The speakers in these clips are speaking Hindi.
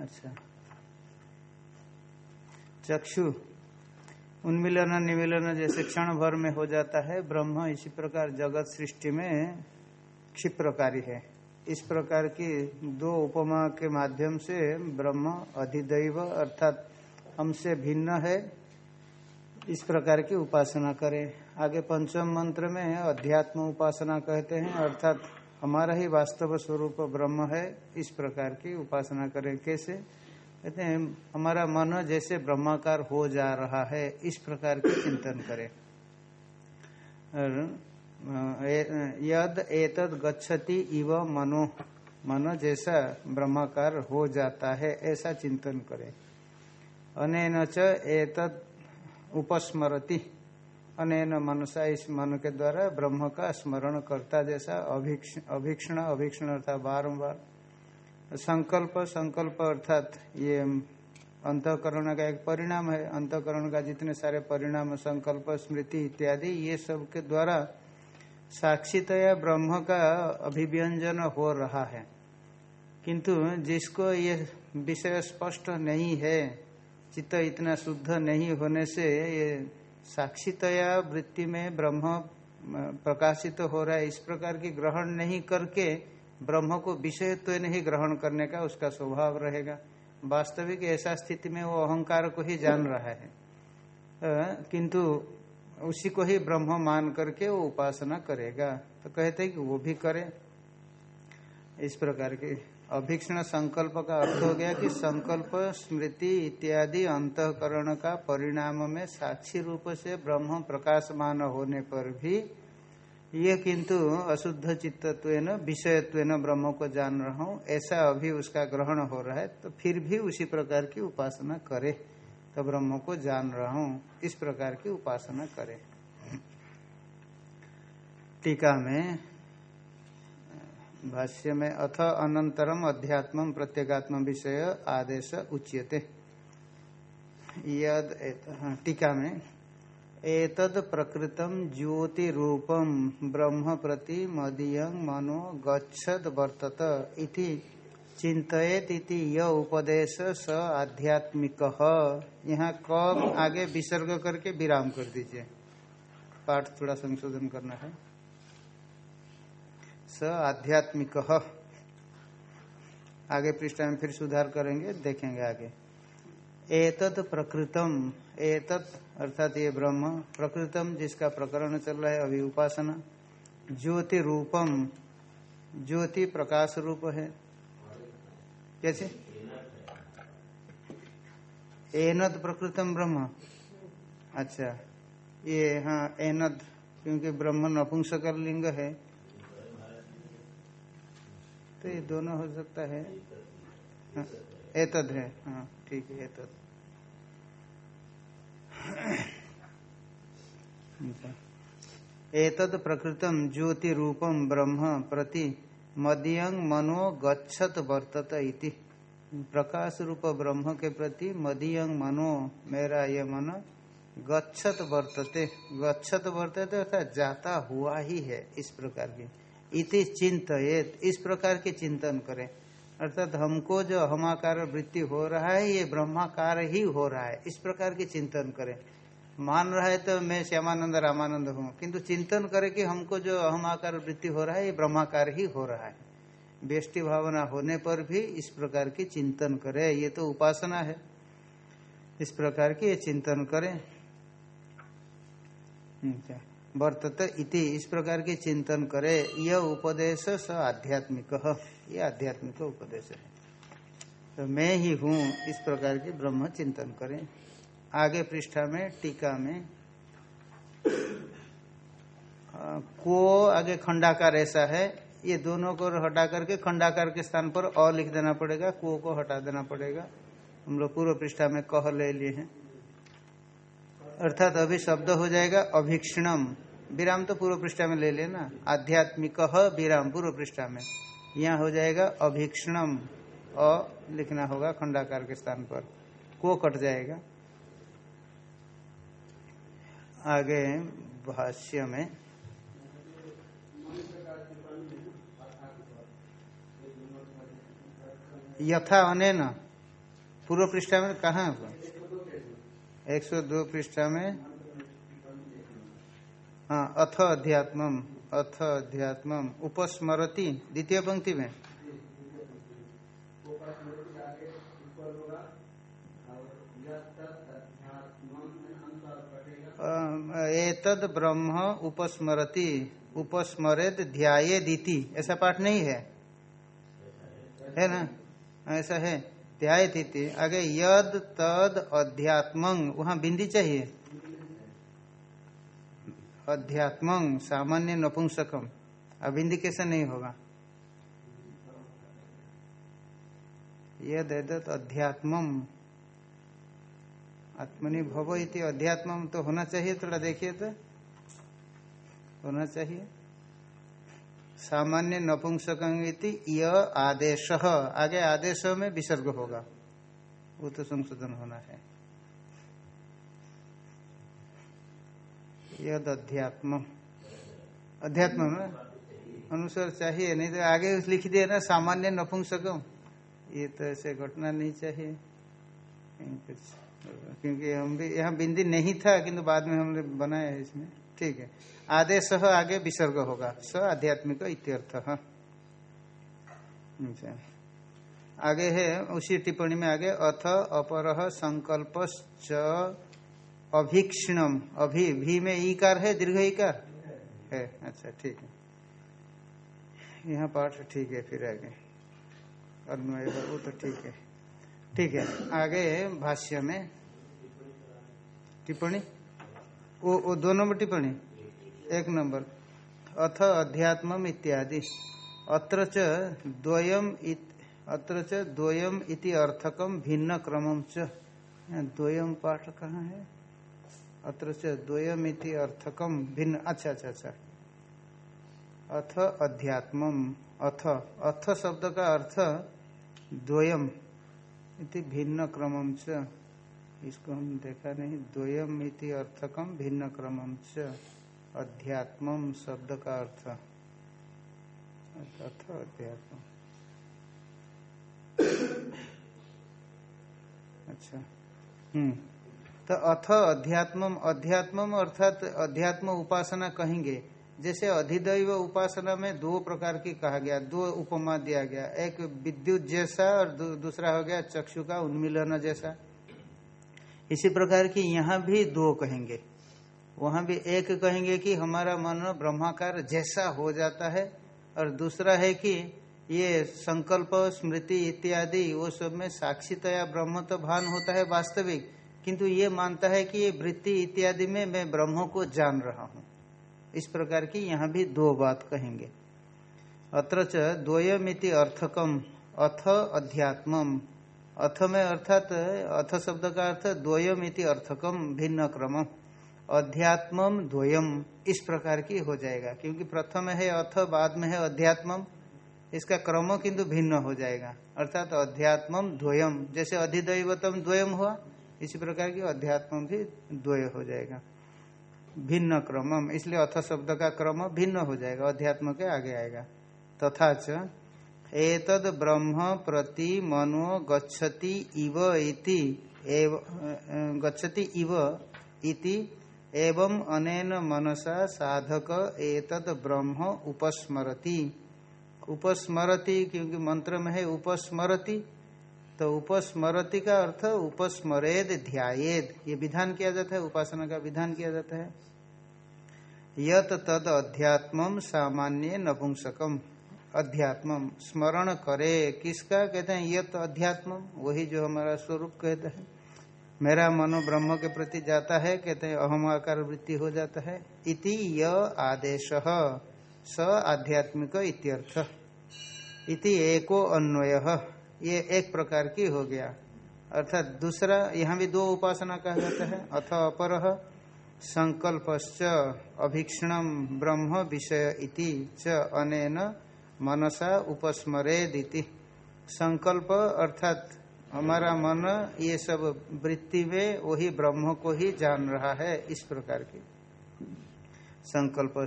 अच्छा। चक्षु, उन्मिलन निमिलन जैसे क्षण भर में हो जाता है, ब्रह्म इसी प्रकार जगत सृष्टि में क्षिप्रकारी है। इस प्रकार की दो उपमा के माध्यम से ब्रह्म अधिदैव अर्थात हमसे भिन्न है, इस प्रकार की उपासना करें। आगे पंचम मंत्र में अध्यात्म उपासना कहते हैं, अर्थात हमारा ही वास्तव स्वरूप ब्रह्म है, इस प्रकार की उपासना करें। कैसे? कहते हैं, हमारा मन जैसे ब्रह्माकार हो जा रहा है, इस प्रकार के चिंतन करें। यद एतद गच्छति इव मनो, मन जैसा ब्रह्माकार हो जाता है, ऐसा चिंतन करें। अनेन च एतद उपस्मरति। अनेन मनसा इस मन के द्वारा ब्रह्म का स्मरण करता जैसा अभीक्षण अभीक्षण अर्थात बारम्बार संकल्प संकल्प अर्थात ये अंतकरण का एक परिणाम है। अंतकरण का जितने सारे परिणाम, संकल्प, स्मृति इत्यादि, ये सब के द्वारा साक्षितया ब्रह्म का अभिव्यंजन हो रहा है। किंतु जिसको ये विषय स्पष्ट नहीं है, चित्त इतना शुद्ध नहीं होने से ये साक्षितया वृत्ति में ब्रह्म प्रकाशित तो हो रहा है। इस प्रकार की ग्रहण नहीं करके ब्रह्म को विषयत्व तो नहीं ग्रहण करने का उसका स्वभाव रहेगा। वास्तविक ऐसा स्थिति में वो अहंकार को ही जान रहा है। किंतु उसी को ही ब्रह्म मान करके वो उपासना करेगा। तो कहते हैं कि वो भी करे। इस प्रकार की अभीक्षण संकल्प का अर्थ हो गया कि संकल्प, स्मृति इत्यादि अंतकरण का परिणाम में साक्षी रूप से ब्रह्म प्रकाशमान होने पर भी ये किंतु अशुद्ध चित्तत्व विषयत्व ब्रह्म को जान रहा हूँ, ऐसा अभी उसका ग्रहण हो रहा है तो फिर भी उसी प्रकार की उपासना करे तो ब्रह्म को जान रहा हूँ, इस प्रकार की उपासना करे। टीका में भाष्य में, अथ अनंतरम अध्यात्म प्रत्येगात्म विषय आदेश उच्यते। यद टीका में, एतद प्रकृतम ज्योति रूपम ब्रह्म प्रति मदीय मनो गच्छद वर्तत इति चिंतित इति य उपदेश स आध्यात्मिक। यहाँ कम आगे विसर्ग करके विराम कर दीजिए। पाठ थोड़ा संशोधन करना है। स आध्यात्मिक। आगे पृष्ठ में फिर सुधार करेंगे, देखेंगे आगे। एतत प्रकृतम एतत अर्थात ये ब्रह्म, प्रकृतम जिसका प्रकरण चल रहा है, अभी उपासना। ज्योति रूपम ज्योति प्रकाश रूप है। कैसे? एनद प्रकृतम ब्रह्म। अच्छा ये हाँ एनद, क्योंकि ब्रह्म नपुंसक लिंग है। तो ये दोनों हो सकता है। हाँ, एतद है। हाँ ठीक है एतद। एतद प्रकृतम ज्योति रूपम ब्रह्म प्रति मदीयंग मनो गच्छत वर्तत इति। प्रकाश रूप ब्रह्म के प्रति मदीयंग मनो मेरा ये मन गच्छत वर्तते। गच्छत वर्तते अर्थात जाता हुआ ही है इस प्रकार की। इति चिंतित इस प्रकार के चिंतन करें। अर्थात हमको जो हमाकार वृत्ति हो रहा है, ये ब्रह्माकार ही हो रहा है। इस प्रकार के चिंतन करें। मान रहा है तो मैं श्यामानंद, रामानंद हूँ। किंतु चिंतन करे कि हमको जो अहम आकार वृत्ति हो रहा है, ये ब्रह्माकार ही हो रहा है। व्यष्टि भावना होने पर भी इस प्रकार की चिंतन करे। ये तो उपासना है। इस प्रकार की ये चिंतन करें। अच्छा। वर्तत इति। इस प्रकार के चिंतन करे। यह उपदेश स आध्यात्मिक। ये आध्यात्मिक उपदेश है। तो मैं ही हूँ। इस प्रकार की ब्रह्म चिंतन करें। आगे पृष्ठा में टीका में को आगे खंडाकार ऐसा है। ये दोनों को हटा करके खंडाकार के स्थान पर अ लिख देना पड़ेगा। को को हटा देना पड़ेगा। हम लोग पूर्व पृष्ठा में कह ले लिए हैं। अर्थात अभी शब्द हो जाएगा अभिक्षणम। विराम तो पूर्व पृष्ठा में ले लेना। आध्यात्मिक विराम पूर्व पृष्ठा में। यहाँ हो जाएगा अभिक्षणम। अ लिखना होगा खंडाकार के स्थान पर। को कट जाएगा। आगे भाष्य में। यथा अनेन। पूर्व पृष्ठा में कहा 102 पृष्ठ में। हाँ अथ अध्यात्म अथ अध्यात्म उपस्मरति, द्वितीय पंक्ति में। एतद ब्रह्म उपस्मरति उपस्मरेत ध्याये दीति ऐसा पाठ नहीं है। है ना? ऐसा है। ध्याय दीति आगे यद, तद अध्यात्म वहाँ बिंदी चाहिए। अध्यात्म सामान्य नपुंसकम। अब बिंदी कैसे नहीं होगा? यद अध्यात्म। आत्मनि भव इति अध्यात्म तो होना चाहिए, थोड़ा देखिए तो। होना चाहिए। सामान्य नपुंसक य आदेश। आगे आदेश में विसर्ग होगा। वो तो संशोधन होना है। यद अध्यात्म। अध्यात्म में अनुसार चाहिए, नहीं तो आगे लिख दिया ना, सामान्य नपुंसकम ये तो ऐसे घटना नहीं चाहिए। क्योंकि हम भी, यहाँ बिंदी नहीं था, किंतु बाद में हमने बनाया इसमें। ठीक है। आदेश आगे विसर्ग होगा। स आध्यात्मिक इत्यर्थ अच्छा। आगे है, उसी टिप्पणी में आगे, अथ अपर संकल्प अभीक्षणम। अभी, भी में ईकार है, दीर्घ ईकार? है। अच्छा ठीक है। यहाँ पाठ ठीक है, फिर आगे। अन्वय वो तो ठीक है। ठीक है, आगे भाष्य में। टिप्पणी? वो वो दो नंबर टिप्पणी? एक नंबर। अथ अध्यात्म इत्यादि। अत्र द्वयम इति अर्थकम भिन्न क्रमम च। द्वयम पाठ कहाँ है? अत्र इति अर्थकम भिन्न। अच्छा अच्छा अच्छा। अथ अध्यात्म अथ। अथ शब्द का अर्थ द्वयम इति भिन्न क्रमम च। इसको हम देखा नहीं, द्वयम इति अर्थकम भिन्न क्रमम च, अध्यात्म शब्द का अर्थ। अथ अध्यात्म। अच्छा। हम्म। तो अथ अध्यात्म अध्यात्म अर्थात अध्यात्म उपासना कहेंगे। जैसे अधिदैव उपासना में दो प्रकार की कहा गया, दो उपमा दिया गया। एक विद्युत जैसा और दूसरा हो गया चक्षु का उन्मिलन जैसा। इसी प्रकार की यहाँ भी दो कहेंगे। वहाँ भी एक कहेंगे कि हमारा मन ब्रह्माकार जैसा हो जाता है और दूसरा है कि ये संकल्प, स्मृति इत्यादि, वो सब में साक्षीतया ब्रह्म तो भान होता है वास्तविक। किंतु ये मानता है कि ये वृत्ति इत्यादि में मैं ब्रह्म को जान रहा हूँ। इस प्रकार की यहाँ भी दो बात कहेंगे। अत्र द्वयमिति अर्थकम, अथ अध्यात्म अथ में अर्थात, अथ शब्द का अर्थ द्वयमिति अर्थकम भिन्न क्रम अध्यात्म द्वयम इस प्रकार की हो जाएगा, क्योंकि प्रथम है अथ, बाद में है अध्यात्म इसका क्रम किंतु भिन्न हो जाएगा। अर्थात अध्यात्म द्वयम, जैसे अधिदैवतम द्वयम हुआ, इसी प्रकार की अध्यात्म भी द्वय हो जाएगा। भिन्न क्रमम इसलिए अथ शब्द का क्रम भिन्न हो जाएगा, अध्यात्म के आगे आएगा। तथा च एतद ब्रह्म प्रति मनो गच्छति इव इति गच्छति इव इति एवं अनेन मनसा साधक एतद ब्रह्म उपस्मरति। उपस्मरति क्योंकि मंत्र में है उपस्मरति तो उपस्मरति का अर्थ उपस्मरेद ध्यायेद। ये विधान किया जाता है, उपासना का विधान किया जाता है। यत तद अध्यात्म सामान्य नपुंसकम। अध्यात्म स्मरण करे। किसका कहते हैं यत अध्यात्म वही जो हमारा स्वरूप कहते हैं। मेरा मनो ब्रह्म के प्रति जाता है, कहते हैं, अहम आकार वृत्ति हो जाता है। इति य आदेश, स आध्यात्मिक इत्यर्थ। इति एको अन्वय, ये एक प्रकार की हो गया। अर्थात दूसरा, यहाँ भी दो उपासना कहा जाता है, अथ अपर, संकल्पश्च, अभीक्षण ब्रह्म विषय इति च अनेन मनसा उपस्मरेदिति। संकल्प अर्थात हमारा मन, ये सब वृत्ति में वही ब्रह्म को ही जान रहा है, इस प्रकार की। संकल्प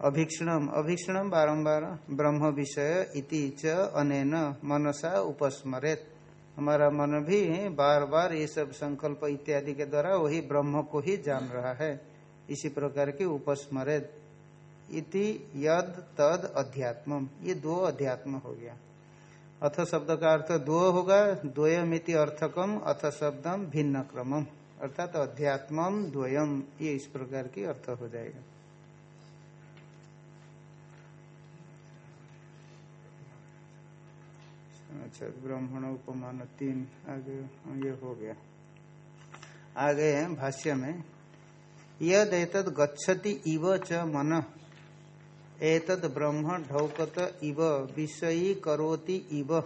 अभीक्षणम। अभीक्षणम बारंबार, ब्रह्म विषय इति च अनेन मनसा उपस्मरेत। हमारा मन भी बार बार ये सब संकल्प इत्यादि के द्वारा वही ब्रह्म को ही जान रहा है, इसी प्रकार की उपस्मरेत। इति यद तद अध्यात्म। ये दो अध्यात्म हो गया। अथ शब्द का अर्थ दो होगा, द्वयमिति अर्थकम, अथ शब्दम भिन्न क्रमम अर्थात तो अध्यात्म द्वयम ये इस प्रकार की अर्थ हो जाएगा। अच्छा ब्राह्मण उपमान तीन। आगे, ये हो गया। आगे भाष्य में। यद एतद गच्छति इव च मन। एतद ब्रह्म ढौकत इव, विषयी करोति इव।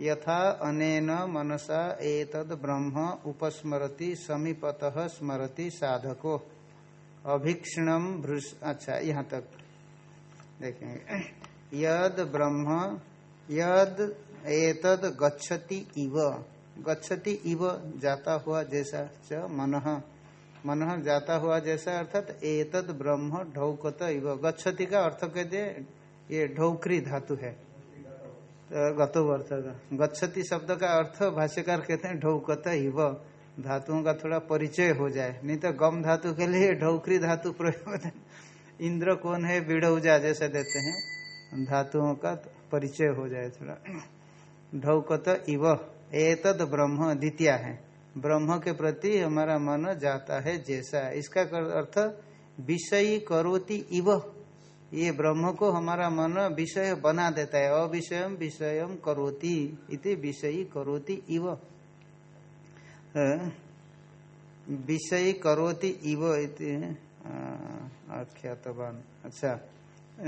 यथा अनेन मनसा एतद ब्रह्म उपस्मरति, समीपतः स्मरति साधको। अभीक्षणम अच्छा यहाँ तक। देखेंगे। यद ब्रह्म, यद एतद गच्छति इव। गच्छति इव, जाता हुआ जैसा च मन। मन जाता हुआ जैसा, अर्थात एतद ब्रह्म ढौकत इव। गच्छति का अर्थ कह दे ये ढौकरी धातु है। तो गतो अर्थ का गच्छति शब्द का अर्थ भाष्यकार कहते हैं ढौकत इव। धातुओं का थोड़ा परिचय हो जाए। नहीं तो गम धातु के लिए ढौकरी धातु प्रयोग इंद्र कौन है? बिड़ौजा जैसे देते हैं। धातुओं का परिचय हो जाए थोड़ा। ढौकत इव। एतद ब्रह्म द्वितीय है। ब्रह्म के प्रति हमारा मन जाता है जैसा। इसका अर्थ, विषयी करोति इव। ये ब्रह्म को हमारा मन विषय बना देता है। अविषय विषय करोति इति विषयी करोति इव। विषयी करोति इव इति आख्यातवान। अच्छा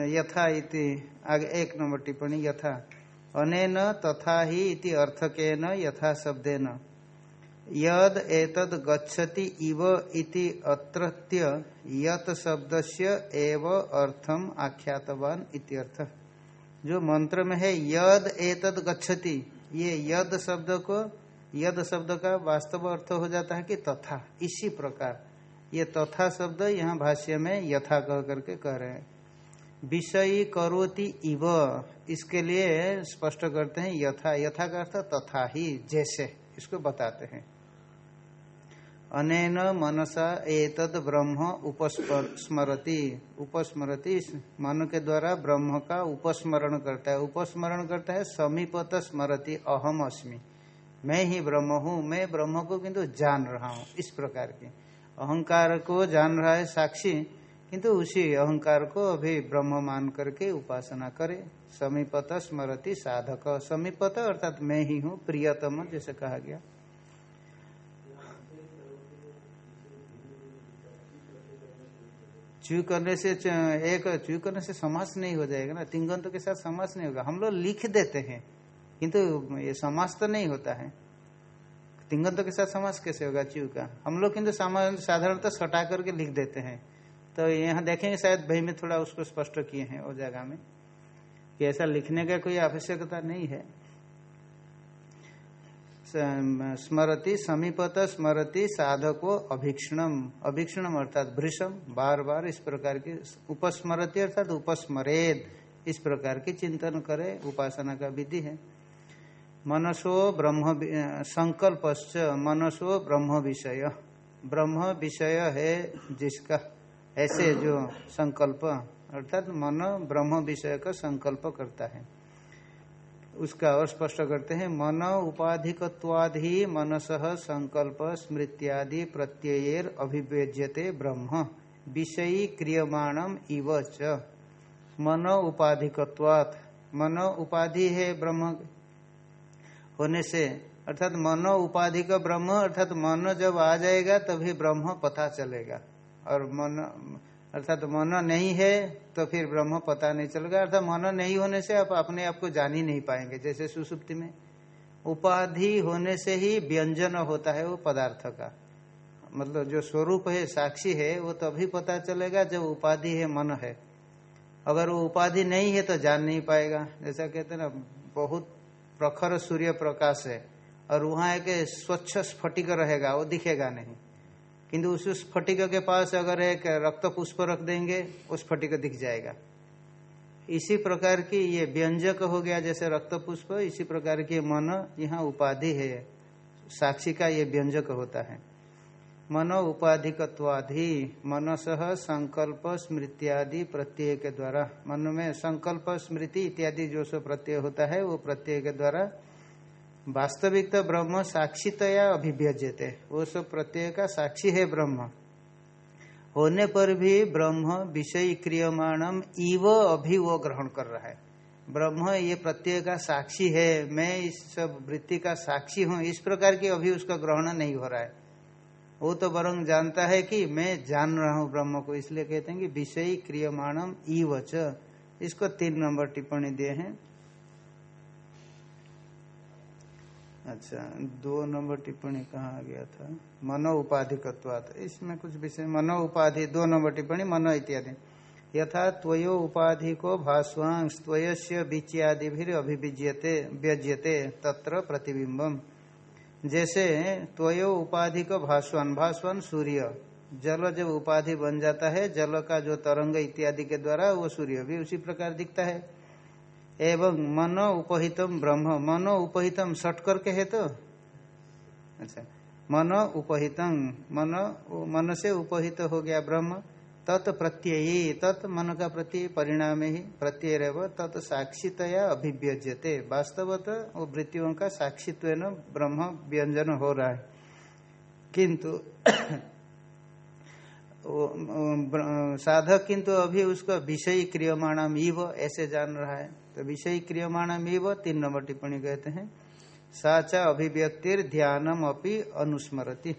यथा इति, आगे एक नंबर टिप्पणी, यथा, अनेन तथा ही इति अर्थकेन यथा शब्देन। यद एतद गच्छति इव इति अत्रत्य यत शब्दस्य एव अर्थम आख्यातवान इत्यर्थ जो मंत्र में है, यद एतद गच्छति, ये यद शब्द को यद शब्द का वास्तव अर्थ हो जाता है कि तथा, इसी प्रकार। ये तथा शब्द यहाँ भाष्य में यथा कह करके कह रहे हैं। विषयी करोति इव, इसके लिए स्पष्ट करते हैं यथा। यथा का अर्थ तथा ही, जैसे, इसको बताते हैं। अनेन मनसा एतद ब्रह्म उपस्मरति। उपस्मरति मन के द्वारा ब्रह्म का उपस्मरण करता है। उपस्मरण करता है समीपत स्मरति, अहम अस्मि। मैं ही ब्रह्म हूँ, मैं ब्रह्म को किंतु जान रहा हूँ, इस प्रकार के। अहंकार को जान रहा है साक्षी, किंतु उसी अहंकार को अभी ब्रह्म मान करके उपासना करे। समीपत स्मरति साधक। समीपत अर्थात मैं ही हूँ, प्रियतम, जैसे कहा गया। चू करने से एक चू करने से समास नहीं हो जाएगा ना, तिंगंत के साथ समास नहीं होगा। हम लोग लिख देते हैं, किंतु ये समास तो नहीं होता है। तिंगंत के साथ समास कैसे होगा चू का? हम लोग किंतु साधारणतः सटा करके लिख देते हैं। तो यहाँ देखेंगे शायद भाई में थोड़ा उसको स्पष्ट किए हैं वो जगह में, कि ऐसा लिखने का कोई आवश्यकता नहीं है। स्मरति, समीपत स्मरति, साधको अभीक्षणम। अभीक्षणम अर्थात भृषम बार बार इस प्रकार की उपस्मरति अर्थात उपस्मरेद। इस प्रकार की चिंतन करे, उपासना का विधि है। मनसो ब्रह्म संकल्प मनसो ब्रह्म विषय। ब्रह्म विषय है जिसका, ऐसे जो संकल्प, अर्थात मन ब्रह्म विषय का संकल्प करता है। उसका और स्पष्ट करते हैं, मन उपाधिकवादि मनस संकल्प स्मृत्यादि प्रत्ययर अभिव्यज्यते ब्रह्म। विषयी क्रियमाणम इव च। मन उपाधिकवात मन उपाधि है ब्रह्म। होने से, अर्थात मन उपाधि का ब्रह्म, अर्थात मन जब आ जाएगा तभी ब्रह्म पता चलेगा। और मन अर्थात तो मन नहीं है तो फिर ब्रह्म पता नहीं चलेगा। अर्थात मन नहीं होने से आप अपने आप को जान ही नहीं पाएँगे, जैसे सुसुप्ति में। उपाधि होने से ही व्यंजन होता है वो पदार्थ का। मतलब जो स्वरूप है, साक्षी है, वो तभी पता चलेगा जब उपाधि है, मन है। अगर वो उपाधि नहीं है तो जान नहीं पाएगा। जैसा कहते हैं ना, बहुत प्रखर सूर्य प्रकाश है, और वहाँ एक स्वच्छ स्फटिक रहेगा, वो दिखेगा नहीं। किंतु उस स्फटिक के पास अगर एक रक्त पुष्प रख देंगे वो स्फटिक दिख जाएगा। इसी प्रकार की ये व्यंजक हो गया जैसे रक्त पुष्प इसी प्रकार की मन यहाँ उपाधि है। साक्षी का ये व्यंजक होता है। मनो उपाधिकत्वाधि मनस संकल्प स्मृत्यादि प्रत्यय के द्वारा। मन में संकल्प स्मृति इत्यादि जो सो प्रत्यय होता है, वो प्रत्यय के द्वारा वास्तविक तो ब्रह्म साक्षीतया अभिव्यजते वो सब प्रत्यय का साक्षी है ब्रह्म। होने पर भी ब्रह्म विषय क्रियमाणम इव अभी वो ग्रहण कर रहा है। ब्रह्म ये प्रत्यय का साक्षी है। मैं इस सब वृत्ति का साक्षी हूँ। इस प्रकार की अभी उसका ग्रहण नहीं हो रहा है। वो तो वरंग जानता है कि मैं जान रहा हूँ ब्रह्म को, इसलिए कहते हैं कि विषय क्रियमाणम ई वच इसको तीन नंबर टिप्पणी दिए हैं। अच्छा दो नंबर टिप्पणी कहाँ आ गया था? मनो उपाधिकत्वात इसमें कुछ विषय मनो उपाधि दो नंबर टिप्पणी, मनो इत्यादि। यथा त्वयो उपाधि को भास्वांश, त्वयस्य बीच्यादि भी अभिव्यज्यते व्यज्यते, तत्र प्रतिबिंबम जैसे, त्वयो उपाधि को भास्वन भास्वन सूर्य। जल जब उपाधि बन जाता है, जल का जो तरंग इत्यादि के द्वारा, वो सूर्य भी उसी प्रकार दिखता है। एवं मनो उपहितम ब्रह्म, मनो उपहितम सट करके है तो अच्छा मनो उपहितम मनो मन से उपहित हो गया ब्रह्म, तत् प्रत्यय, तत् मन का प्रत्यय परिणाम ही प्रत्यय रह, तत् साक्षितया अभिव्यज्यते। वास्तवत वो वृत्तियों का साक्षित्व ब्रह्म व्यंजन हो रहा है। किंतु साधक किंतु अभी उसका विषय क्रियमाणम इव ऐसे जान रहा है। तो विषय क्रियमाणम इव तीन नंबर टिप्पणी कहते हैं। साचा अभिव्यक्तिर ध्यानम अपनी अनुस्मरती।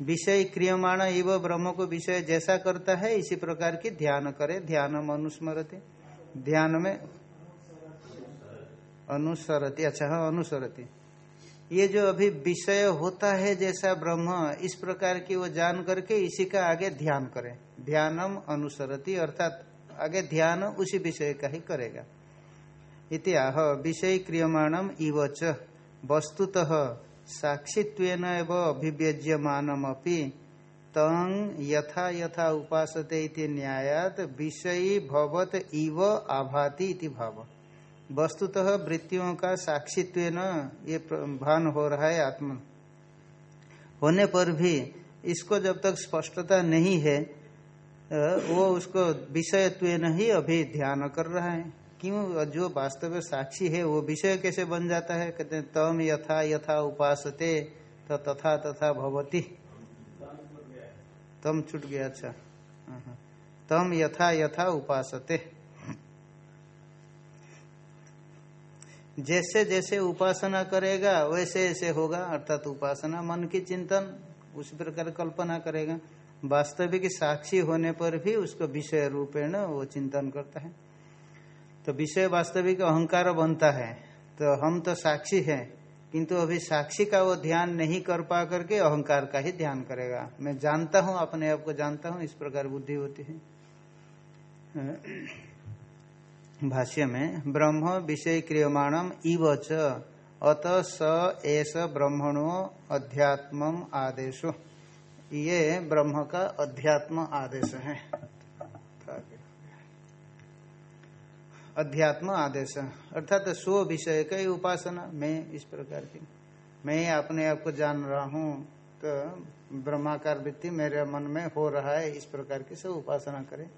विषय क्रियमाण इव ब्रह्म को विषय जैसा करता है, इसी प्रकार की ध्यान करे ध्यान अनुस्मरती। ध्यान में अनुसरती अच्छा हाँ अनुसरती ये जो अभी विषय होता है जैसा ब्रह्म, इस प्रकार की वो जान करके इसी का आगे ध्यान करे। ध्यानम अनुसरती अर्थात आगे ध्यान उसी विषय का ही करेगा। इतिहा विषय क्रियमाणम इव च। वस्तुतः साक्षित्व अभिव्यज्यमानमपि। तंग यथा यथा उपासते इति न्यायात विषयी भवत इव आभाति इति भाव। वस्तुतः वृत्तियों का साक्षित्व ये भान हो रहा है आत्मा। होने पर भी इसको जब तक स्पष्टता नहीं है वो उसको विषयत्व ही अभी ध्यान कर रहा है। क्यों जो वास्तव साक्षी है वो विषय कैसे बन जाता है? कहते हैं तम यथा यथा उपासते तो तथा तथा भवती। तम छूट गया अच्छा। हाँ, हाँ। तम यथा यथा उपासते। जैसे जैसे उपासना करेगा वैसे ऐसे होगा अर्थात उपासना मन की चिंतन उसी प्रकार कल्पना करेगा। वास्तविक साक्षी होने पर भी उसको विषय रूपेण वो चिंतन करता है। तो विषय वास्तविक अहंकार बनता है। तो हम तो साक्षी हैं, किंतु अभी साक्षी का वो ध्यान नहीं कर पा करके अहंकार का ही ध्यान करेगा। मैं जानता हूँ, अपने आप को जानता हूँ, इस प्रकार बुद्धि होती है। भाष्य में, ब्रह्म विषय क्रियमाणम इव च, अत स एस ब्रह्मणो अध्यात्म आदेशो। ये ब्रह्म का अध्यात्म आदेश है। अध्यात्म आदेश, अर्थात स्व विषय का उपासना। मैं इस प्रकार की, मैं अपने आप को जान रहा हूँ तो ब्रह्माकार वृत्ति मेरे मन में हो रहा है, इस प्रकार की सब उपासना करें।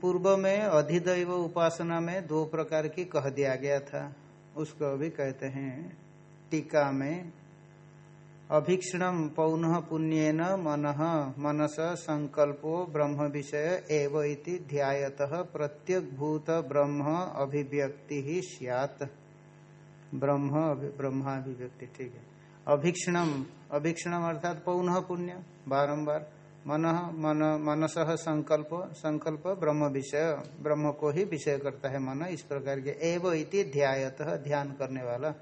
पूर्व में अधिदैव उपासना में दो प्रकार की कह दिया गया था, उसको भी कहते हैं टीका में अभीक्षण पौन पुण्यन मन, मनस संकल्पो ब्रह्म विषय एव ध्यात प्रत्यक भूत ब्रह्म अभिव्यक्ति ही ब्रह्म ब्रह्माभिव्यक्ति, ठीक है। अभीक्षणम अभीक्षणम अर्थात पौन पुण्य, बारंबार। मन मन, मनस संकल्प संकल्प ब्रह्म विषय ब्रह्म को ही विषय करता है मन, इस प्रकार के। एव इति ध्यात ध्यान करने वाला।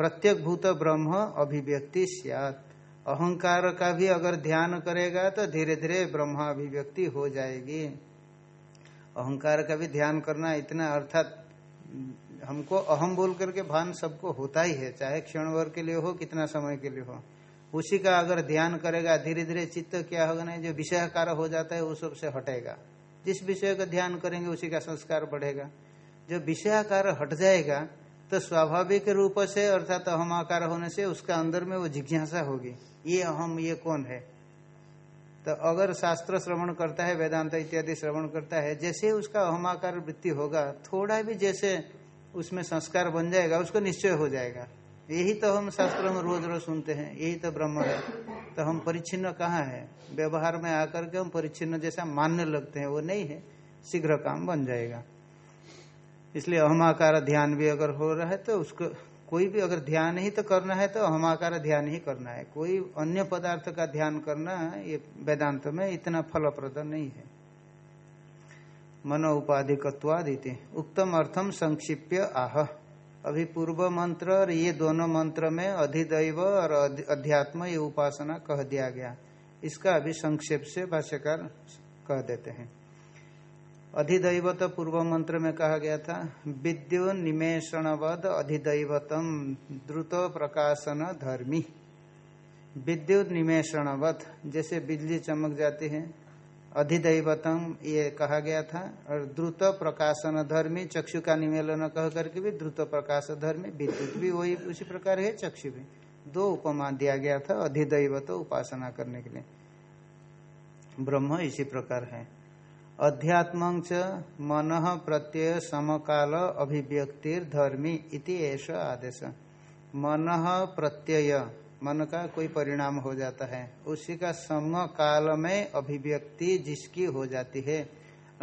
प्रत्यक भूत ब्रह्म अभिव्यक्ति सियात। अहंकार का भी अगर ध्यान करेगा तो धीरे धीरे ब्रह्म अभिव्यक्ति हो जाएगी। अहंकार का भी ध्यान करना इतना अर्थात हमको अहम बोल करके भान सबको होता ही है, चाहे क्षण भर के लिए हो, कितना समय के लिए हो। उसी का अगर ध्यान करेगा धीरे धीरे चित्त क्या होगा ना, जो विषयकार हो जाता है, वो सबसे हटेगा। जिस विषय का ध्यान करेंगे, उसी का संस्कार बढ़ेगा। जो विषयाकार हट जाएगा तो स्वाभाविक रूप से अर्थात अहम आकार होने से उसका अंदर में वो जिज्ञासा होगी, ये अहम, ये कौन है? तो अगर शास्त्र श्रवण करता है, वेदांत इत्यादि श्रवण करता है, जैसे उसका अहमाकार वृत्ति होगा, थोड़ा भी जैसे उसमें संस्कार बन जाएगा, उसको निश्चय हो जाएगा। यही तो हम शास्त्र में रोज रोज सुनते हैं, यही तो ब्रह्म है। तो हम परिच्छिन्न कहाँ है? व्यवहार में आकर के हम परिच्छिन्न जैसा मानने लगते हैं, वो नहीं है, शीघ्र काम बन जाएगा। इसलिए अहमाकार ध्यान भी अगर हो रहा है तो उसको, कोई भी अगर ध्यान ही तो करना है तो अहमाकार ध्यान ही करना है। कोई अन्य पदार्थ का ध्यान करना ये वेदांत में इतना फलप्रद नहीं है। मनो उपाधिकत्वादिति, उक्तम अर्थम संक्षिप्य आह। अभी पूर्व मंत्र और ये दोनों मंत्र में अधिदैव और अध्यात्म ये उपासना कह दिया गया। इसका अभी संक्षेप से भाष्यकार कह देते हैं। अधिदैव तो पूर्व मंत्र में कहा गया था, विद्यु निमेषणवद अधिदैवतम द्रुत प्रकाशन धर्मी। विद्युत निमेषणवत, जैसे बिजली चमक जाती है, अधिदैवतम ये कहा गया था, और द्रुत प्रकाशन धर्मी, चक्षु का निमेलन कह करके भी द्रुत प्रकाश धर्मी, विद्युत भी वही उसी प्रकार है, चक्षु भी। दो उपमा दिया गया था, अधिदैवत उपासना करने के लिए। ब्रह्म इसी प्रकार है। अध्यात्म मन प्रत्यय समकाल अभिव्यक्तिर धर्मी इति ऐसा आदेश। मन प्रत्यय, मन का कोई परिणाम हो जाता है। उसी का समकाल में अभिव्यक्ति जिसकी हो जाती है।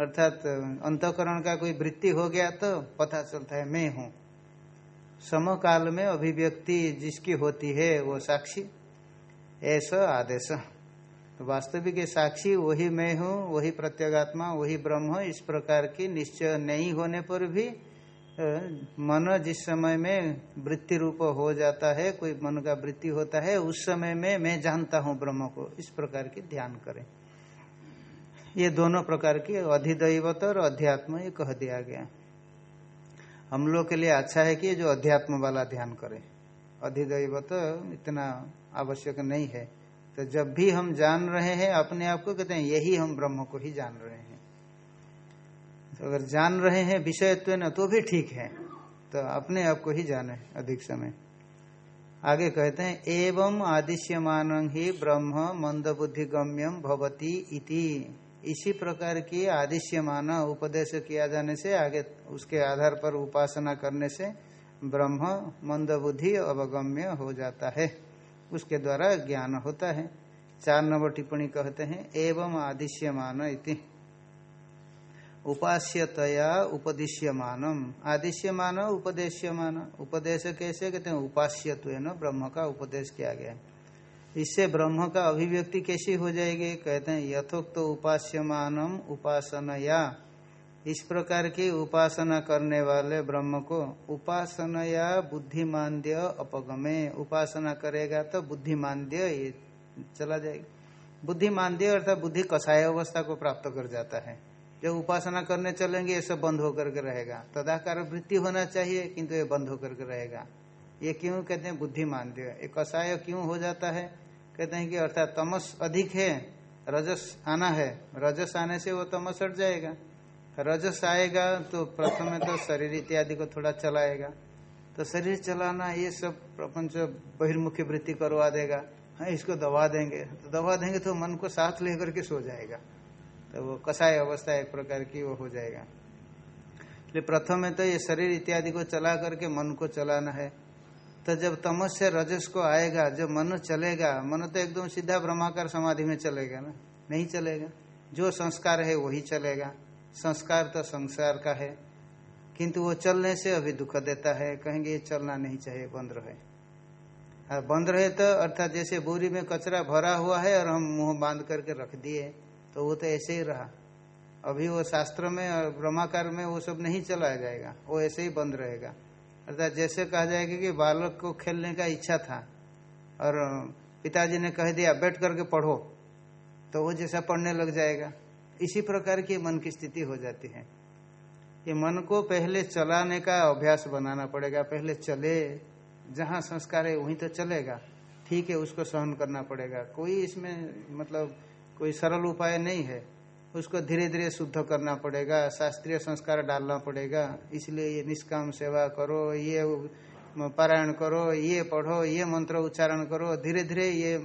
अर्थात, अंतकरण का कोई वृत्ति हो गया तो पता चलता है, मैं हूँ। समकाल में अभिव्यक्ति जिसकी होती है, वो साक्षी। ऐसा आदेश। तो वास्तविक साक्षी, वही मैं हूँ, वही प्रत्यगात्मा, वही ब्रह्म, इस प्रकार की निश्चय नहीं होने पर भी मन जिस समय में वृत्ति रूप हो जाता है, कोई मन का वृत्ति होता है, उस समय में मैं जानता हूँ ब्रह्म को, इस प्रकार की ध्यान करें। ये दोनों प्रकार की अधिदैवत और अध्यात्म ये कह दिया गया। हम लोग के लिए अच्छा है कि जो अध्यात्म वाला ध्यान करें। अधिदैवत इतना आवश्यक नहीं है। तो जब भी हम जान रहे हैं, अपने आप को कहते हैं, यही हम ब्रह्म को ही जान रहे हैं। तो अगर जान रहे हैं विषयत्व न तो भी ठीक है। तो अपने आप को ही जाने अधिक समय। आगे कहते हैं, एवं आदिश्यमान ही ब्रह्म मंद बुद्धि गम्यम भवती इति। इसी प्रकार की आदिश्यमान उपदेश किया जाने से, आगे उसके आधार पर उपासना करने से ब्रह्म मंद बुद्धि अवगम्य हो जाता है। उसके द्वारा ज्ञान होता है। चार नंबर टिप्पणी कहते हैं, एवं आदिश्यमान इति। उपास्यतया उपदिश्यमानम। आदिश्यमान, उपदेश्यमान। उपदेश कैसे? कहते हैं उपास्यत्व ब्रह्म का उपदेश किया गया। इससे ब्रह्म का अभिव्यक्ति कैसी हो जाएगी? कहते हैं, यथोक्त तो उपास्यमानम उपासनया। इस प्रकार की उपासना करने वाले ब्रह्म को उपासना या बुद्धिमांद्य अपगमे। उपासना करेगा तो बुद्धिमांद्य चला जाएगा। बुद्धिमांद्य अर्थात बुद्धि कसाय अवस्था को प्राप्त कर जाता है। जब उपासना करने चलेंगे, ये सब बंद होकर के रहेगा। तदाकार वृत्ति होना चाहिए, किंतु ये बंद होकर के रहेगा। ये क्यों? कहते हैं बुद्धिमान दिया ये कषाय क्यों हो जाता है? कहते हैं कि अर्थात तमस अधिक है, रजस आना है। रजस आने से वो तमस हट जाएगा। रजस आएगा तो प्रथम तो शरीर इत्यादि को थोड़ा चलाएगा। तो शरीर चलाना ये सब प्रपंच बहिर्मुखी वृत्ति करवा देगा। हाँ इसको दबा देंगे। तो दबा देंगे तो मन को साथ लेकर के सो जाएगा। तो वो कसाय अवस्था एक प्रकार की वो हो जाएगा। इसलिए प्रथम में तो ये शरीर इत्यादि को चला करके मन को चलाना है। तो जब तमस से रजस को आएगा, जब मन चलेगा, मन तो एकदम सीधा ब्रह्माकार समाधि में चलेगा ना? नहीं चलेगा। जो संस्कार है वही चलेगा। संस्कार तो संसार का है, किंतु वो चलने से अभी दुख देता है। कहेंगे, ये चलना नहीं चाहिए, बंद रहे। और बंद रहे तो अर्थात जैसे बोरी में कचरा भरा हुआ है और हम मुँह बाँध करके रख दिए तो वो तो ऐसे ही रहा। अभी वो शास्त्र में और ब्रह्माकार में वो सब नहीं चलाया जाएगा, वो ऐसे ही बंद रहेगा। अर्थात जैसे कहा जाएगा कि बालक को खेलने का इच्छा था, और पिताजी ने कह दिया, बैठ करके पढ़ो। तो वो जैसा पढ़ने लग जाएगा। इसी प्रकार की मन की स्थिति हो जाती है। ये मन को पहले चलाने का अभ्यास बनाना पड़ेगा। पहले चले, जहाँ संस्कार है वहीं तो चलेगा। ठीक है, उसको सहन करना पड़ेगा। कोई इसमें मतलब कोई सरल उपाय नहीं है। उसको धीरे धीरे शुद्ध करना पड़ेगा। शास्त्रीय संस्कार डालना पड़ेगा। इसलिए ये निष्काम सेवा करो, ये पारायण करो, ये पढ़ो, ये मंत्र उच्चारण करो। धीरे धीरे ये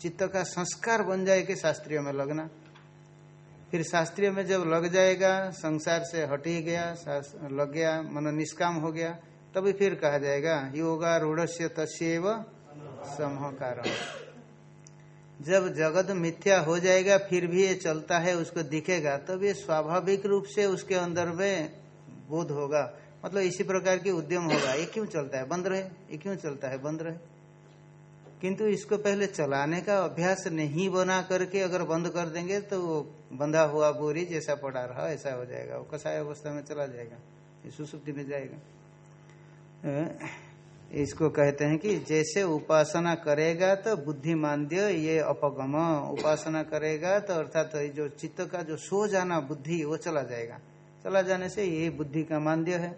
चित्त का संस्कार बन जाए कि शास्त्रीय में लगना। फिर शास्त्रीय में जब लग जाएगा, संसार से हट ही गया लग गया, मन निष्काम हो गया, तभी फिर कहा जाएगा, योगा रूढ़ तस्व समह कारण जब जगत मिथ्या हो जाएगा, फिर भी ये चलता है, उसको दिखेगा, तब ये स्वाभाविक रूप से उसके अंदर में बोध होगा। मतलब इसी प्रकार की उद्यम होगा। ये क्यों चलता है? बंद रहे। ये क्यों चलता है? बंद रहे। किंतु इसको पहले चलाने का अभ्यास नहीं बना करके अगर बंद कर देंगे तो बंधा हुआ बोरी जैसा पड़ा रहा, ऐसा हो जाएगा। वो कसाय अवस्था में चला जाएगा सुसुप्ति में जाएगा। इसको कहते हैं कि जैसे उपासना करेगा तो बुद्धिमांद्य ये अपगम। उपासना करेगा तो अर्थात तो जो चित्त का जो सो जाना बुद्धि, वो चला जाएगा। चला जाने से ये बुद्धि का मांद्य है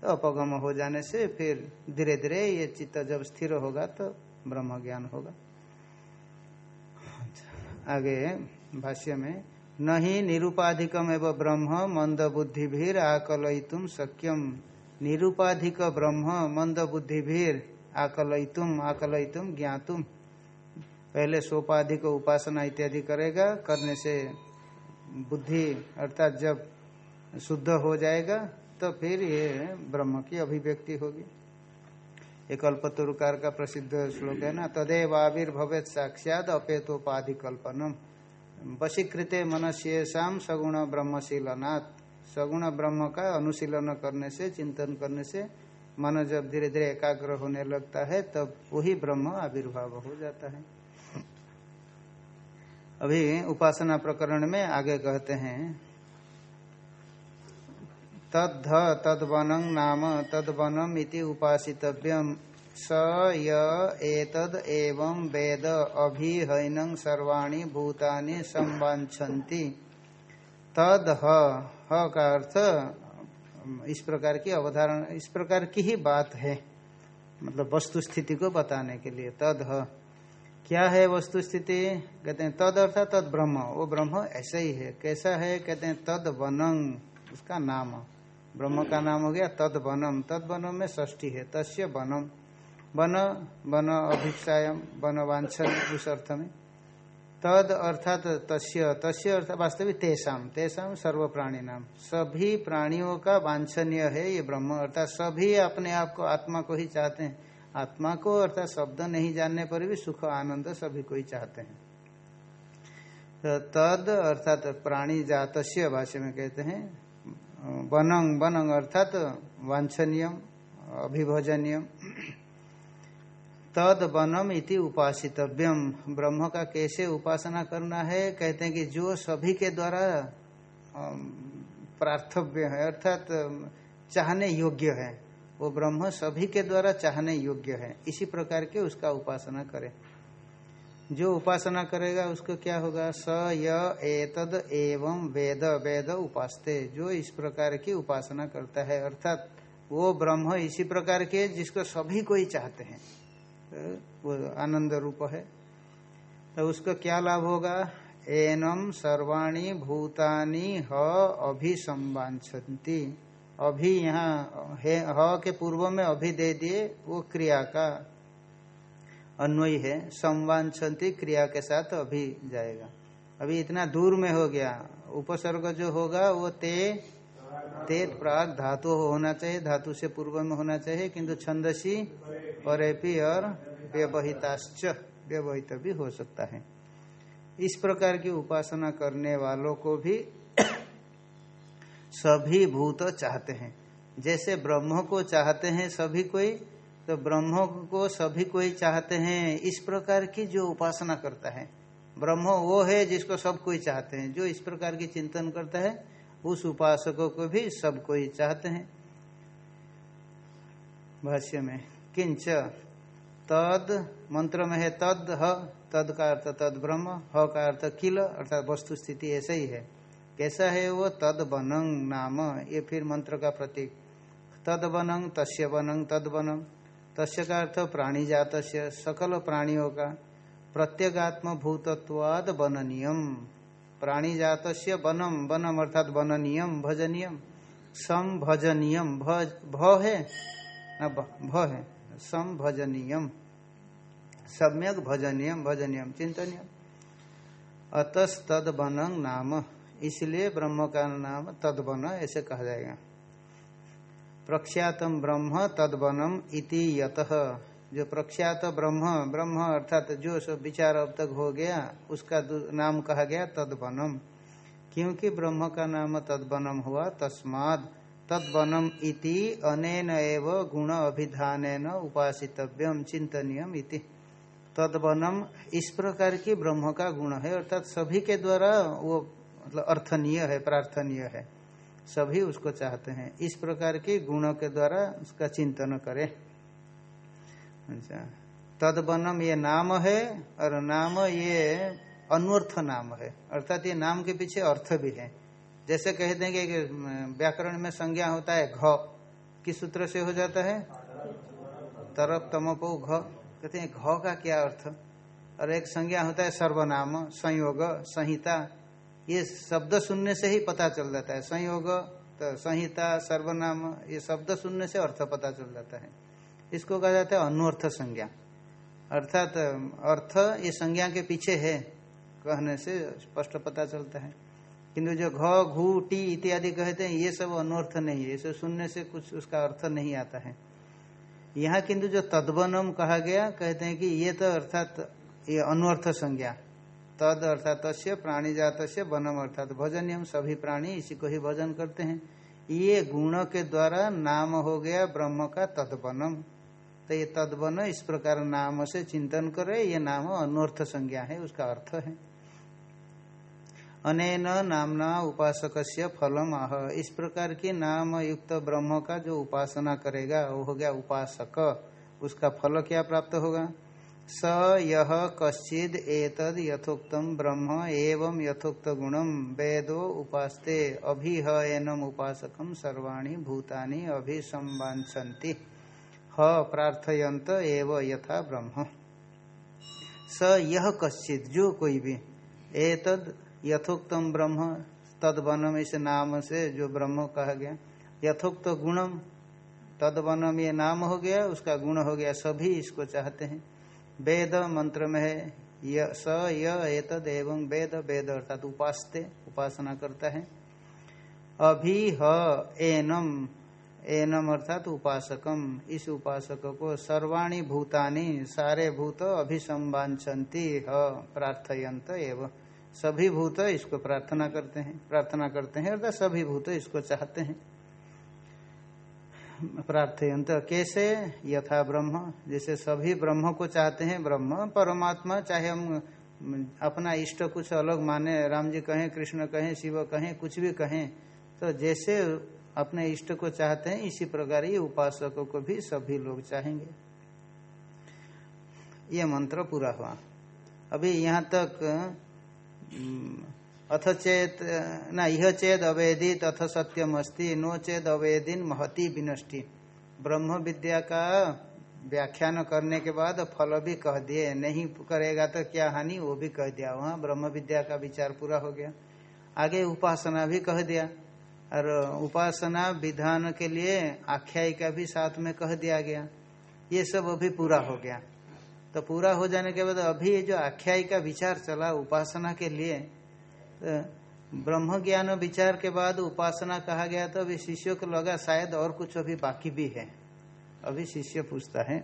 तो अपगम हो जाने से फिर धीरे धीरे ये चित्त जब स्थिर होगा तो ब्रह्म ज्ञान होगा आगे भाष्य में न ही निरूपाधिकम एवं ब्रह्म मंद बुद्धि भी आकलयितुम सक्यम निरूपाधिक ब्रह्म मंद बुद्धि भी आकलयितुम आकलयितुम ज्ञातुम पहले सोपाधिक उपासना इत्यादि करेगा, करने से बुद्धि अर्थात जब शुद्ध हो जाएगा तो फिर ये ब्रह्म की अभिव्यक्ति होगी। एक अल्पतुरकार का प्रसिद्ध श्लोक है ना, तदेव आविर्भवेत साक्षात अपेतोपाधि कल्पनम वशीकृत मनस्येषाम सगुण ब्रह्मशीलनाथ सगुण ब्रह्म का अनुशीलन करने से, चिंतन करने से मन जब धीरे धीरे एकाग्र होने लगता है, तब वही ब्रह्म आविर्भाव हो जाता है। अभी उपासना प्रकरण में आगे कहते हैं, तद्ध तद्वनं नाम तद्वनम उपासितव्यम। स यद एवं वेद अभिहैनं सर्वाणी भूतानि संवांछन्ति तद ह का अर्थ, इस प्रकार की अवधारण, इस प्रकार की ही बात है मतलब वस्तु स्थिति को बताने के लिए, तद ह। क्या है वस्तु स्थिति? कहते हैं, तद अर्थात तद ब्रह्म, वो ब्रह्म ऐसा ही है। कैसा है? कहते हैं, तद वनंग उसका नाम। ब्रह्म का नाम हो गया तद वनम। तद वनम में ष्टी है, तस्य वनम। वन वन अभिक्षायम वन वांछन उस अर्थ में। तद अर्थात तस्य तस्य अर्थात वास्तविक तेसाम तेसाम सर्व प्राणी नाम सभी प्राणियों का वांछनीय है ये ब्रह्म, अर्थात सभी अपने आप को, आत्मा को ही चाहते हैं। आत्मा को अर्थात शब्द नहीं जानने पर भी सुख, आनंद सभी को ही चाहते हैं। तो तद अर्थात प्राणी जात भाष्य में कहते हैं वनंग वनंग अर्थात वांछनीयम अभिभजनीयम तद वनम इति उपासितव्यम। ब्रह्म का कैसे उपासना करना है? कहते हैं कि जो सभी के द्वारा प्रार्थव्य है, अर्थात चाहने योग्य है, वो ब्रह्म सभी के द्वारा चाहने योग्य है। इसी प्रकार के उसका उपासना करें। जो उपासना करेगा, उसको क्या होगा? स यद एवं वेद। वेद उपासते, जो इस प्रकार की उपासना करता है। अर्थात, वो ब्रह्म इसी प्रकार के जिसको सभी को ही चाहते हैं। तो वो आनंद रूप है। तो उसको क्या लाभ होगा? एनम सर्वाणी भूतानी ह अभिसंवांछन्ति। अभी यहाँ है, ह के पूर्व में अभी दे दिए, वो क्रिया का अन्वय है। संवांछंती क्रिया के साथ अभी जाएगा। अभी इतना दूर में हो गया। उपसर्ग जो होगा, वो ते ते प्राग धातु होना चाहिए, धातु से पूर्व में होना चाहिए, किंतु छंदसी और एपी और व्यवहिताश्च, व्यवहित भी हो सकता है। इस प्रकार की उपासना करने वालों को भी सभी भूत चाहते हैं। जैसे ब्रह्म को चाहते हैं सभी कोई तो ब्रह्म को सभी कोई चाहते हैं। इस प्रकार की जो उपासना करता है, ब्रह्म वो है जिसको सब कोई चाहते हैं। जो इस प्रकार की चिंतन करता है उस उपासकों को भी सब कोई चाहते हैं। भाष्य में, किंच, तद, मंत्र में है तद, ह, तद का अर्थ तद ब्रह्म, ह का अर्थ किल, अर्थात वस्तु स्थिति ऐसा ही है। कैसा है वो? तद बनंग नाम। ये फिर मंत्र का प्रतीक। तद बनंग, तस्य बनंग, तद बनंग। तस्य का अर्थ प्राणी जात सकल प्राणियों का। प्रत्यगात्म भूतत्वाद बननियम। प्राणी जात बनम बनम अर्थात बननियम भजनियम। सम भजनियम भ है? न, भ है। सम भजनियम सम्यक भजनियम भजनियम, चिंतनियम। अतस तद बनंग नाम। इसलिए ब्रह्म का नाम तदवन, ऐसे कहा जाएगा। प्रख्यातम ब्रह्म तदवनम इति यत। जो प्रख्यात ब्रह्म ब्रह्म अर्थात जो सब विचार अब तक हो गया, उसका नाम कहा गया तदवनम। क्योंकि ब्रह्म का नाम तदवनम हुआ तस्माद। तदवनम इति अनेन एव गुण अभिधान उपासितव्यम चिंतनीयम इति। तदवनम इस प्रकार की ब्रह्म का गुण है, अर्थात सभी के द्वारा वो मतलब अर्थनीय है, प्रार्थनीय है। सभी उसको चाहते हैं। इस प्रकार के गुणों के द्वारा उसका चिंतन करें। अच्छा। तदवनम ये नाम है और नाम ये अनर्थ नाम है। अर्थात ये नाम के पीछे अर्थ भी है। जैसे कह देंगे कि व्याकरण में संज्ञा होता है घ। किस सूत्र से हो जाता है? तरप, तमपो घ। कहते हैं घ का क्या अर्थ? और एक संज्ञा होता है सर्वनाम, संयोग, संहिता। ये शब्द सुनने से ही पता चल जाता है। संयोग तो संहिता, सर्वनाम, ये शब्द सुनने से अर्थ पता चल जाता है। इसको कहा जाता है अनुअर्थ संज्ञा। अर्थात अर्थ ये संज्ञा के पीछे है, कहने से स्पष्ट पता चलता है। किंतु जो घ, घू, टी इत्यादि कहते हैं, ये सब अनुअर्थ नहीं है। सब सुनने से कुछ उसका अर्थ नहीं आता है। यहाँ किंतु जो तद्वनम कहा गया, कहते हैं कि ये तो अर्थात, ये अनुअर्थ संज्ञा। तद अर्थात तस्य प्राणी जात से वनम अर्थात भजन हम सभी प्राणी इसी को ही भजन करते हैं। ये गुण के द्वारा नाम हो गया ब्रह्म का तदवनम। तो ये तदवन, इस प्रकार नाम से चिंतन करे, ये नाम अनर्थ संज्ञा है, उसका अर्थ है। अनेन नामना उपासक फलम आह। इस प्रकार की नाम युक्त ब्रह्म का जो उपासना करेगा, वो हो गया उपासक। उसका फल क्या प्राप्त होगा? स यह कश्चिद एतद यथोक्तम ब्रह्म एवं यथोक्त गुणम वेदो उपास्ते अभिह एनम उपासकम सर्वाणी भूतानि अभिसंवांछन्ति प्रार्थयंत एव यथा ब्रह्म। स यह कश्चित जो कोई भी। एतद यथोक्तम ब्रह्म तदवनम इस नाम से जो ब्रह्म कहा गया। यथोक्त गुणम तदवनम ये नाम हो गया उसका गुण हो गया सभी इसको चाहते हैं। वेद मंत्र में है य, स यतद एवं वेद वेद अर्थात उपासते उपासना करता है। अभी एनम एनम अर्थात उपासकम। इस उपासक को सर्वाणी भूतानि, सारे भूत अभिसंवांछन्ति ह प्रार्थयंत एवं। सभी भूत इसको प्रार्थना करते हैं, प्रार्थना करते हैं, अर्थात सभी भूत इसको चाहते हैं। प्रार्थयंत कैसे? यथा ब्रह्म। जैसे सभी ब्रह्म को चाहते हैं, ब्रह्म, परमात्मा, चाहे हम अपना इष्ट कुछ अलग माने, राम जी कहें, कृष्ण कहें, शिव कहें, कुछ भी कहें तो जैसे अपने इष्ट को चाहते हैं, इसी प्रकार ये उपासकों को भी सभी लोग चाहेंगे। ये मंत्र पूरा हुआ। अभी यहाँ तक अथ चेत, न यह चेद अवेदित, अथ सत्यम अस्ति, नो चेद अवेदिन महति विनष्टि। ब्रह्म विद्या का व्याख्यान करने के बाद फल भी कह दिए, नहीं करेगा तो क्या हानि, वो भी कह दिया। वहाँ ब्रह्म विद्या का विचार पूरा हो गया। आगे उपासना भी कह दिया। और उपासना विधान के लिए आख्यायिका भी साथ में कह दिया गया। ये सब अभी पूरा हो गया। तो पूरा हो जाने के बाद अभी ये जो आख्यायिका विचार चला उपासना के लिए तो ब्रह्म ज्ञान विचार के बाद उपासना कहा गया तो अभी शिष्यों को लगा शायद और कुछ अभी बाकी भी है। अभी शिष्य पूछता है,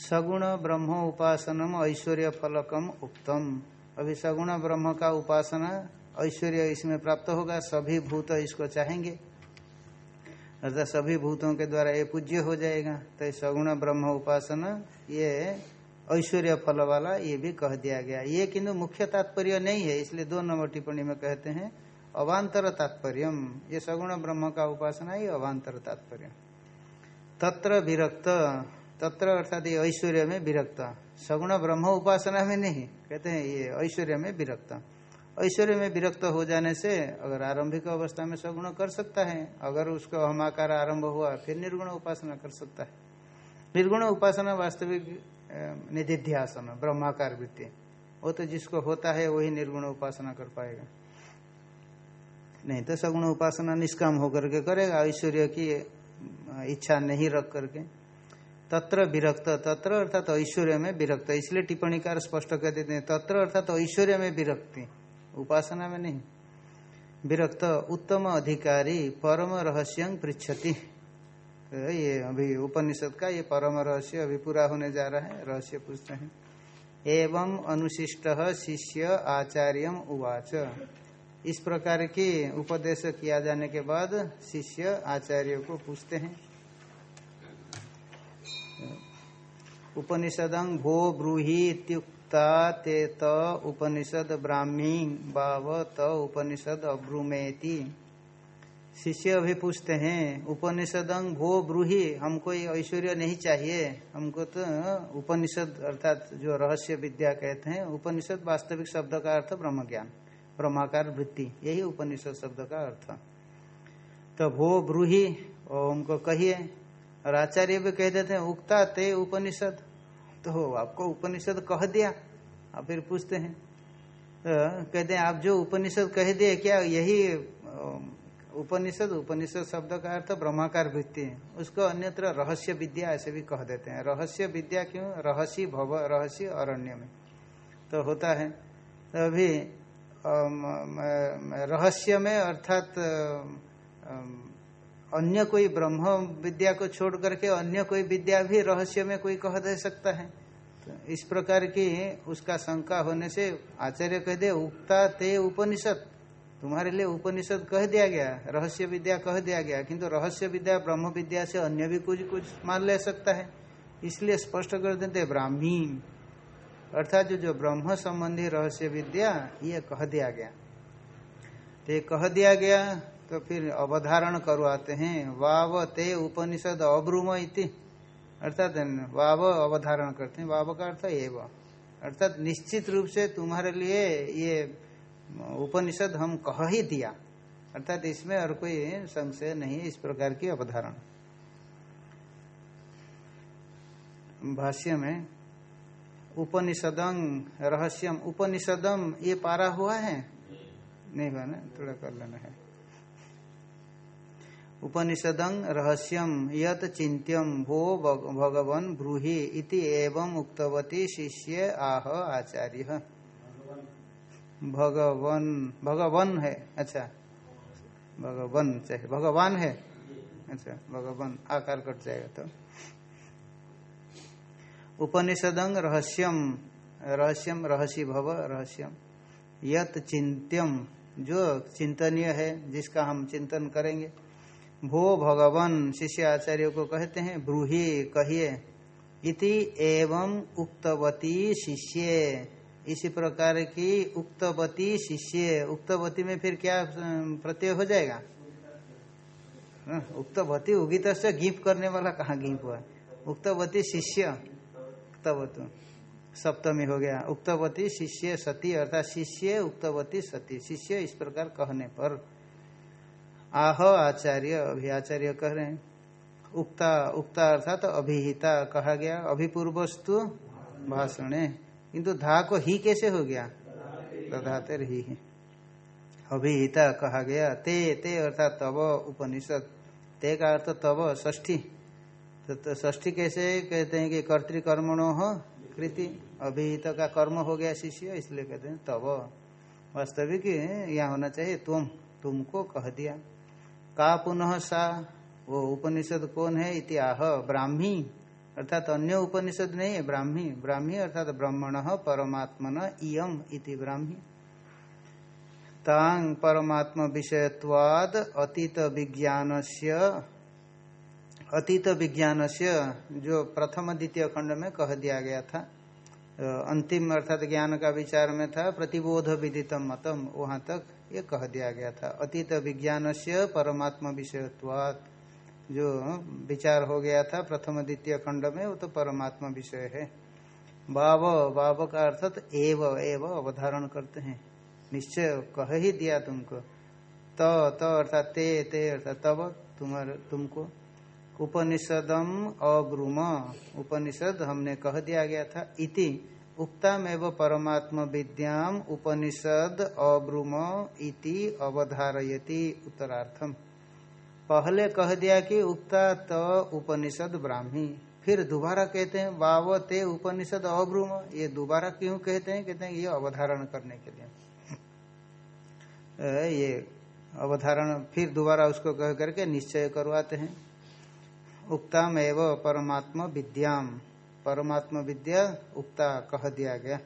सगुण ब्रह्म उपासनम ऐश्वर्य फलकम उत्तम अभी सगुण ब्रह्म का उपासना ऐश्वर्य इसमें प्राप्त होगा, सभी भूत इसको चाहेंगे। अर्थात सभी भूतों के द्वारा ये पूज्य हो जाएगा। तो सगुण ब्रह्म उपासना, ये ऐश्वर्य फल वाला ये भी कह दिया गया। ये किंतु मुख्य तात्पर्य नहीं है, इसलिए दो नंबर टिप्पणी में कहते हैं अवान्तर तात्पर्य ये सगुण ब्रह्म का उपासना ये अवान्तर तात्पर्य। तत्र विरक्त, तत्र अर्थात ये ऐश्वर्य में विरक्त। सगुण ब्रह्म उपासना में नहीं, कहते हैं ये ऐश्वर्य में विरक्त। ऐश्वर्य में विरक्त हो जाने से अगर आरंभिक अवस्था में सगुण कर सकता है, अगर उसका हमाकार आरंभ हुआ, फिर निर्गुण उपासना कर सकता है। निर्गुण उपासना वास्तविक निधिध्यासन, ब्रह्माकार वृत्ति। वो तो जिसको होता है, वही निर्गुण उपासना कर पाएगा। नहीं तो सगुण उपासना निष्काम होकर के करेगा, ऐश्वर्य की इच्छा नहीं रख करके। तत्र विरक्त, तत्र अर्थात ऐश्वर्य में विरक्त। इसलिए टिप्पणीकार स्पष्ट कर देते हैं, तत्र अर्थात ऐश्वर्य में विरक्ति। उपासना में नहीं। विरक्त उत्तम अधिकारी परम रहस्य पृछति तो ये अभी उपनिषद का ये परम रहस्य अभी पूरा होने जा रहा है, रहस्य पूछते हैं। एवं अनुशिष्ट शिष्य आचार्य उवाच। इस प्रकार की उपदेश किया जाने के बाद शिष्य आचार्य को पूछते हैं। उपनिषदं भो ब्रूहि इत्युक्ता ते त उपनिषद ब्राह्मी बाव त उपनिषद अब्रूमेति। शिष्य अभी पूछते हैं, उपनिषदं भो ब्रूहि, हमको ये ऐश्वर्य नहीं चाहिए? हमको तो उपनिषद अर्थात जो रहस्य विद्या कहते हैं, उपनिषद वास्तविक शब्द का अर्थ ब्रह्म ज्ञान ब्रह्माकार वृत्ति, यही उपनिषद शब्द का अर्थ। तो भो ब्रूहि, और हमको कहिए, और आचार्य भी कह देते हैं, उक्ता ते उपनिषद तो आपको उपनिषद कह दिया। आप फिर पूछते हैं। तो कहते हैं, आप जो उपनिषद कह दिए, क्या यही उपनिषद उपनिषद शब्द का अर्थ ब्रह्माकार वृत्ति है। उसको अन्यत्र रहस्य विद्या ऐसे भी कह देते हैं। रहस्य विद्या क्यों? रहस्य भव रहस्य अरण्य में। तो होता है तो अभी रहस्य में अर्थात अन्य कोई ब्रह्म विद्या को छोड़ करके अन्य कोई विद्या भी रहस्य में कोई कह दे सकता है। तो इस प्रकार की उसका शंका होने से आचार्य कह दे, उक्ता ते उपनिषद। तुम्हारे लिए उपनिषद कह दिया गया, रहस्य विद्या कह दिया गया, किंतु रहस्य विद्या, ब्रह्म विद्या से अन्य भी कुछ कुछ मान ले सकता है। इसलिए स्पष्ट कर देते ब्राह्मी अर्थात जो जो ब्रह्म संबंधी रहस्य विद्या, ये कह दिया गया। तो ये कह दिया गया तो फिर अवधारण करवाते हैं। वाव ते उपनिषद अब्रूम इति। अर्थात वाव अवधारण करते हैं। वाव का अर्थ एव। अर्थात निश्चित रूप से तुम्हारे लिए ये उपनिषद हम कह ही दिया। अर्थात इसमें और कोई संशय नहीं है इस प्रकार की अवधारण। भाष्य में उपनिषदं रहस्यम। उपनिषदम ये पारा हुआ है? नहीं हुआ ना? थोड़ा कर लेना है। उपनिषदं रहस्यम यत चिंत्यम भो भगवन ब्रूहि इति एवं उक्तवती शिष्य आह आचार्य। भगवन भगवन है अच्छा। भगवन चाहे, भगवान है। अच्छा भगवान, आकार कट जाएगा तो। उपनिषदं रहस्यम रहस्यम रहस्य भव रहस्यम यत चिंत्यम जो चिंतनीय है, जिसका हम चिंतन करेंगे भो भगवन शिष्य आचार्य को कहते हैं, ब्रूहि कहिए, इति एवं उक्तवती शिष्य। इसी प्रकार की उक्तवती शिष्य। उक्तवती में फिर क्या प्रत्यय हो जाएगा? उक्तवती उगित से गीप करने वाला कहाँ गीप हुआ? उक्तवती शिष्य, उक्तवतु। सप्तमी हो गया। उक्तवती शिष्य सती, अर्थात शिष्य, उक्तवती सती। शिष्य इस प्रकार कहने पर। आह आचार्य अभी आचार्य कह रहे हैं। उक्ता उक्ता अर्थात तो अभिहिता कहा गया। अभिपूर्वस्तु भाषण। किंतु धा को ही कैसे हो गया? दधाते ही अभिहिता कहा गया। ते ते अर्थात तब उपनिषद। ते का अर्थ तब ष्ठी तो ष्ठी कैसे कहते हैं कि कर्तिकर्मणो हो, कृति। अभिहित का कर्म हो गया शिष्य, इसलिए कहते हैं तब वास्तविक यहाँ होना चाहिए तुम। तुमको कह दिया। का पुनः सा? वो उपनिषद कौन है? इति आह ब्राह्मी। अर्थात अन्य उपनिषद नहीं है, ब्राह्मी। ब्राह्मी अर्थात ब्रह्मण, परमात्मन इयम इति ब्राह्मी। तांग परमात्म विषयत्वाद अतीत विज्ञान से अतीत विज्ञान से जो प्रथम द्वितीय खंड में कह दिया गया था अंतिम अर्थात ज्ञान का विचार में था, प्रतिबोध विदितम मतम, वहाँ तक। ये कह दिया गया था। अतीत विज्ञान से परमात्मा विषयत्वात। जो विचार हो गया था प्रथम द्वितीय खंड में, वो तो परमात्मा विषय है। बाव बाव का अर्थात एव एव अवधारण करते हैं। निश्चय कह ही दिया तुमको। त त अर्थात ते ते अर्थात तब तुम्हारे, तुमको। उपनिषदम अब्रुम उपनिषद हमने कह दिया गया था। इति उक्ताम एवं परमात्म विद्याम उपनिषद अब्रुम इति अवधारयति उत्तरार्थम। पहले कह दिया कि उक्ता त तो उपनिषद ब्राह्मी। फिर दोबारा कहते हैं, वाव ते उपनिषद अब्रुम। ये दोबारा क्यों कहते हैं? कहते हैं ये अवधारण करने के लिए। ये अवधारण फिर दोबारा उसको कह करके निश्चय करवाते हैं। उक्ताम एवं परमात्म विद्याम परमात्म विद्या उक्ता कह दिया गया।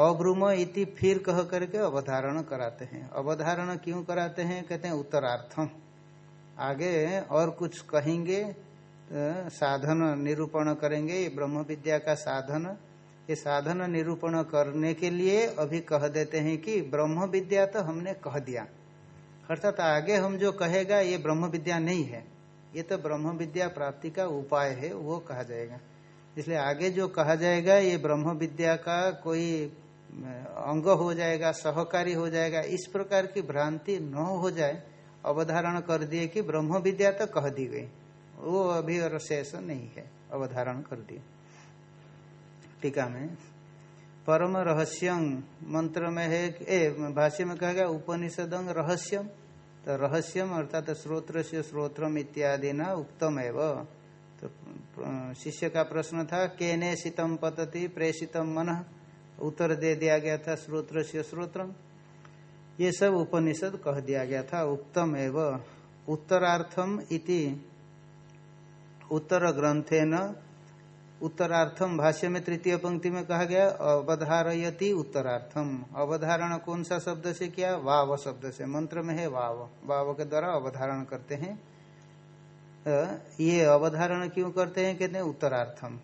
अब्रुम इति फिर कह करके अवधारण कराते हैं। अवधारण क्यों कराते हैं? कहते हैं उत्तरार्थम। आगे और कुछ कहेंगे तो साधन निरूपण करेंगे। ये ब्रह्म विद्या का साधन। ये साधन निरूपण करने के लिए अभी कह देते हैं कि ब्रह्म विद्या तो हमने कह दिया। अर्थात आगे हम जो कहेगा, ये ब्रह्म विद्या नहीं है। ये तो ब्रह्म विद्या प्राप्ति का उपाय है, वो कहा जाएगा। इसलिए आगे जो कहा जाएगा, ये ब्रह्म विद्या का कोई अंग हो जाएगा, सहकारी हो जाएगा, इस प्रकार की भ्रांति न हो जाए, अवधारण कर दिए कि ब्रह्म विद्या तो कह दी गई। वो अभी और शेष नहीं है, अवधारण कर दिए। टीका में, परम रहस्यं, मंत्र में है ए, भाष्य में कहा गया उपनिषदंग रहस्यम तो रहस्यम अर्थात स्रोत्र से स्रोत्रम इत्यादि न उत्तम एवं तो शिष्य का प्रश्न था, केने शीतम पतति प्रेषितम मन? उत्तर दे दिया गया था स्रोत्र से स्रोत्रम ये सब उपनिषद कह दिया गया था, उत्तम एवं। उत्तरार्थम इति उत्तर ग्रंथे न उत्तरार्थम भाष्य में तृतीय पंक्ति में कहा गया, अवधारयति उत्तरार्थम। अवधारण कौन सा शब्द से किया? वाव शब्द से। मंत्र में है वाव। वाव के द्वारा अवधारण करते हैं। ये अवधारण क्यों करते हैं? कहते हैं उत्तरार्थम।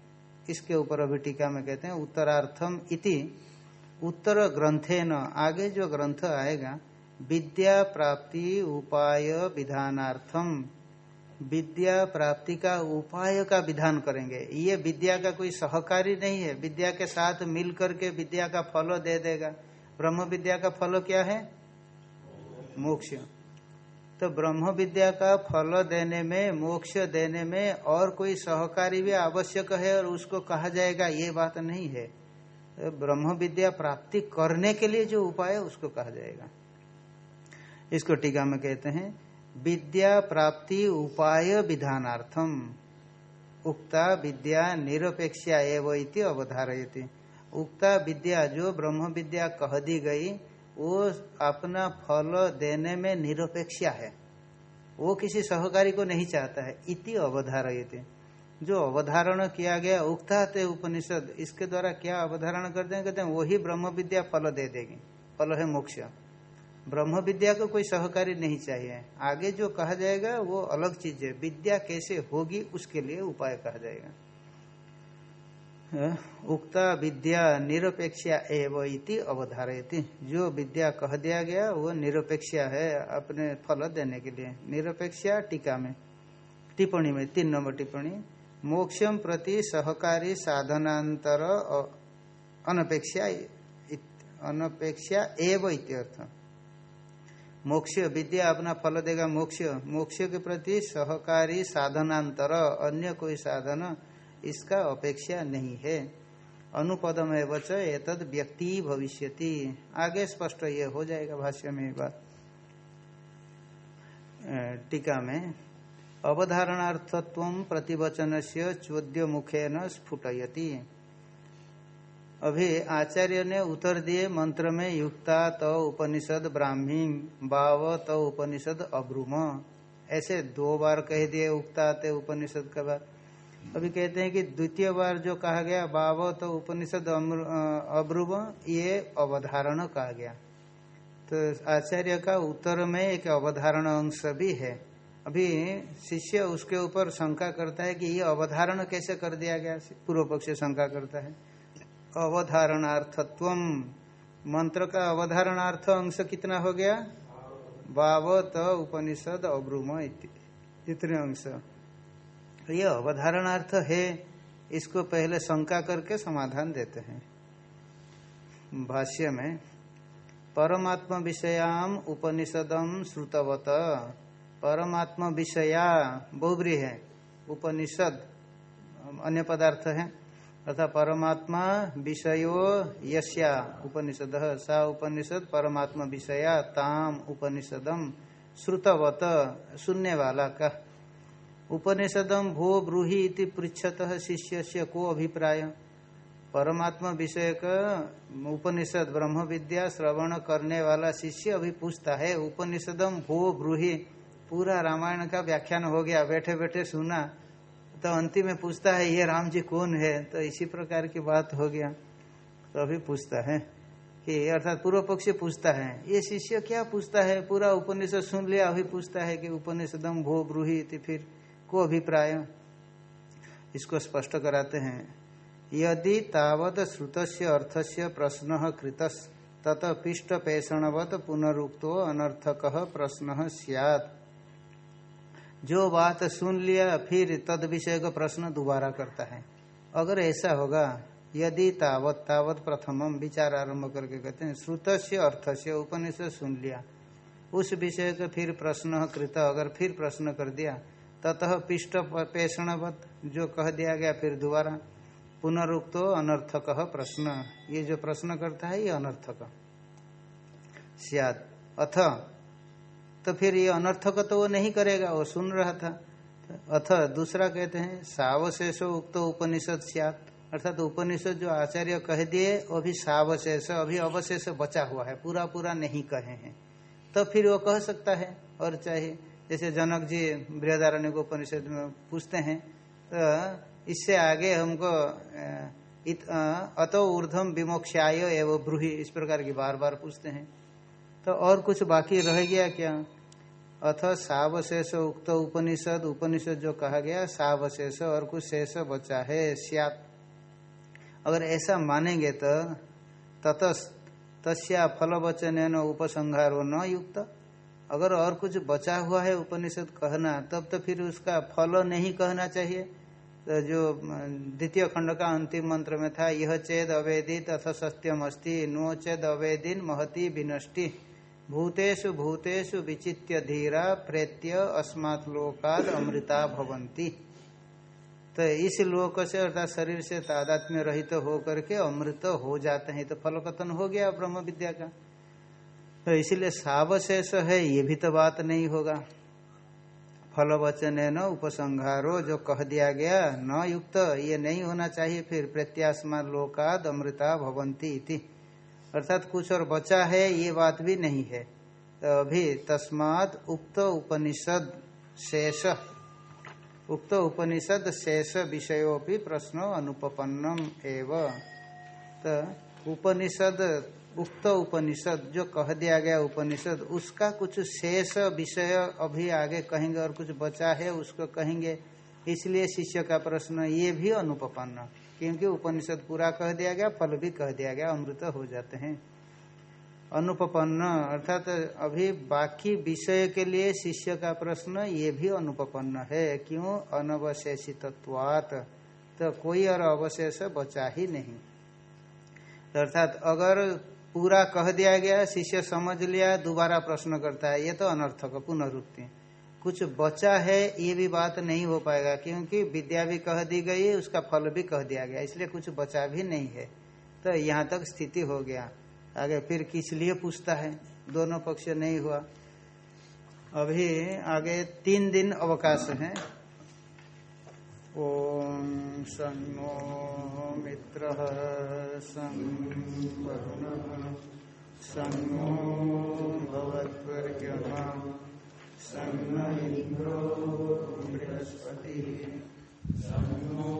इसके ऊपर अभी टीका में कहते हैं उत्तरार्थम इति उत्तर ग्रंथे न आगे जो ग्रंथ आएगा, विद्या प्राप्ति उपाय विधानार्थम। विद्या प्राप्ति का उपाय का विधान करेंगे। ये विद्या का कोई सहकारी नहीं है। विद्या के साथ मिल करके विद्या का फल दे देगा। ब्रह्म विद्या का फल क्या है? मोक्ष। तो ब्रह्म विद्या का फल देने में, मोक्ष देने में और कोई सहकारी भी आवश्यक है और उसको कहा जाएगा, ये बात नहीं है। तो ब्रह्म विद्या प्राप्ति करने के लिए जो उपाय है, उसको कहा जाएगा। इसको टीका में कहते हैं, विद्या प्राप्ति उपाय विधानार्थम, उक्ता विद्या निरपेक्षा एवं अवधारयति। उक्ता विद्या जो ब्रह्म विद्या कह दी गई वो अपना फल देने में निरपेक्षा है। वो किसी सहकारी को नहीं चाहता है। इति अवधारयति। जो अवधारण किया गया, उक्ता थे उपनिषद, इसके द्वारा क्या अवधारण करते हैं कहते हैं, वही ब्रह्म विद्या फल दे देगी। फल है मोक्ष। ब्रह्म विद्या को कोई सहकारी नहीं चाहिए। आगे जो कहा जाएगा, वो अलग चीज़ है। विद्या कैसे होगी, उसके लिए उपाय कहा जाएगा। उक्ता विद्या निरपेक्षा एवं इति अवधारयति। जो विद्या कह दिया गया, वो निरपेक्षा है अपने फल देने के लिए। निरपेक्षा टीका में। टिप्पणी में, तीन नंबर टिप्पणी। मोक्षम प्रति सहकारी साधनांतर अनपेक्षा अनपेक्षा एवं इत्यर्थ मोक्ष, विद्या अपना फल देगा मोक्ष। मोक्ष के प्रति सहकारी साधनांतर, अन्य कोई साधन इसका अपेक्षा नहीं है। अनुपदम एवच एतद व्यक्ति भविष्यति। आगे स्पष्ट ये हो जाएगा भाष्य में बात। टीका में, अवधारणार्थत्व प्रतिवचन से चौद्य मुखेन स्फुटयति। अभी आचार्य ने उत्तर दिए मंत्र में युक्ता तो उपनिषद ब्राह्मी, बाव तो उपनिषद अब्रुम। ऐसे दो बार कह दिए उक्ता ते उपनिषद का बार अभी कहते हैं कि द्वितीय बार जो कहा गया बाव तो उपनिषद अब्रुम ये अवधारण कहा गया। तो आचार्य का उत्तर में एक अवधारण अंश भी है। अभी शिष्य उसके ऊपर शंका करता है कि ये अवधारण कैसे कर दिया गया? पूर्व पक्ष शंका करता है। अवधारणार्थत्व, मंत्र का अवधारणार्थ अंश कितना हो गया? बावत उपनिषद अब्रुम इतने अंश। ये अवधारणार्थ है, इसको पहले शंका करके समाधान देते हैं। भाष्य में, परमात्म विषयाम उपनिषदम श्रुतवत। परमात्म विषया बहुब्री है, उपनिषद अन्य पदार्थ है। अर्थात परमात्मा विषयो यश्या उपनिषद, सा उपनिषद परमात्मा विषया ताम उपनिषदम श्रुतवत सुनने वाला का उपनिषदम भो ब्रूहि इति पृछत शिष्य से को अभिप्राय? परमात्मा विषय का उपनिषद ब्रह्म विद्या श्रवण करने वाला शिष्य अभी पूछता है उपनिषदम भो ब्रूहि, पूरा रामायण का व्याख्यान हो गया, बैठे बैठे सुना। तो अंतिम में पूछता है, ये राम जी कौन है? तो इसी प्रकार की बात हो गया। तो अभी पूछता है कि, अर्थात पूर्व पक्ष पूछता है, ये शिष्य क्या पूछता है? पूरा उपनिषद सुन लिया, अभी पूछता है कि उपनिषदम भो ब्रूही फिर को अभिप्राय, इसको स्पष्ट कराते हैं। यदि तावत श्रुत अर्थ से प्रश्न कृत तत पिष्ट पेषणवत पुनरुक्तो अनर्थक प्रश्न सियात। जो बात सुन लिया, फिर तद विषय का प्रश्न दोबारा करता है। अगर ऐसा होगा, यदि तावत तावत प्रथमम विचार आरंभ करके कहते हैं श्रुत से अर्थ से उपनिषद सुन लिया। उस विषय का फिर प्रश्न कृत, अगर फिर प्रश्न कर दिया ततः पिष्ट पेषणवत, जो कह दिया गया फिर दोबारा, पुनरुक्तो अनर्थक प्रश्न। ये जो प्रश्न करता है, ये अनर्थक। सियाद। अथ। तो फिर ये अनर्थक तो वो नहीं करेगा, वो सुन रहा था। अथ। दूसरा कहते हैं, सावशेष उक्त उपनिषद सियात अर्थात तो उपनिषद जो आचार्य कह दिए, वो भी सावशेष अभी अवशेष बचा हुआ है पूरा पूरा नहीं कहे हैं। तो फिर वो कह सकता है, और चाहे जैसे जनक जी बृहदारण्य को उपनिषद में पूछते हैं तो इससे आगे हमको अतो ऊर्धम विमोक्षाय एवं ब्रूही, इस प्रकार की बार बार पूछते हैं। तो और कुछ बाकी रह गया क्या? अथ सावशेष उक्त उपनिषद उपनिषद जो कहा गया, सावशेष और कुछ शेष बचा है, सियात। अगर ऐसा मानेंगे तो ततस, तस्या फल वचन उपसंहारो न युक्त। अगर और कुछ बचा हुआ है उपनिषद कहना, तब तो फिर उसका फल नहीं कहना चाहिए। तो जो द्वितीय खंड का अंतिम मंत्र में था, यह चेद अवेदित अथ सत्यम अस्ति, नो चेद अवेदिन महति विनष्टि। भूतेषु भूतेषु विचित्य धीरा, प्रेत्य अस्मात् लोकाद अमृता भवंती तो इस लोक से अर्थात शरीर से तादात्म्य रहित तो हो करके अमृत हो जाते हैं। तो फलकथन हो गया ब्रह्म विद्या का। तो इसलिए सावशेष है, ये भी तो बात नहीं होगा। फल वचन न उपसंहारो, जो कह दिया गया, न युक्त, ये नहीं होना चाहिए, फिर प्रत्यास्मा लोकाद अमृता भवंती इति। अर्थात कुछ और बचा है, ये बात भी नहीं है। तो अभी तस्मात उक्त उपनिषद शेष। उक्त उपनिषद शेष विषयों प्रश्न अनुपन्नम एव। तो उपनिषद उक्त उपनिषद, जो कह दिया गया उपनिषद, उसका कुछ शेष विषय अभी आगे कहेंगे और कुछ बचा है, उसको कहेंगे। इसलिए शिष्य का प्रश्न ये भी अनुपन्न, क्योंकि उपनिषद पूरा कह दिया गया, फल भी कह दिया गया, अमृत हो जाते हैं। अनुपन्न, अर्थात अभी बाकी विषय के लिए शिष्य का प्रश्न ये भी अनुपन्न है, क्यों? अनवशेषित्वात तो कोई और अवशेष बचा ही नहीं। अर्थात अगर पूरा कह दिया गया, शिष्य समझ लिया, दोबारा प्रश्न करता है। ये तो अनर्थक, पुनरुक्ति। कुछ बचा है, ये भी बात नहीं हो पाएगा, क्योंकि विद्या भी कह दी गई, उसका फल भी कह दिया गया, इसलिए कुछ बचा भी नहीं है। तो यहाँ तक स्थिति हो गया। आगे फिर किस लिए पूछता है? दोनों पक्ष नहीं हुआ। अभी आगे तीन दिन अवकाश है। ओम सन्नो मित्र सन्नो भगवत्वर्यमा सन्न इंद्रो बृहस्पति। सन्नो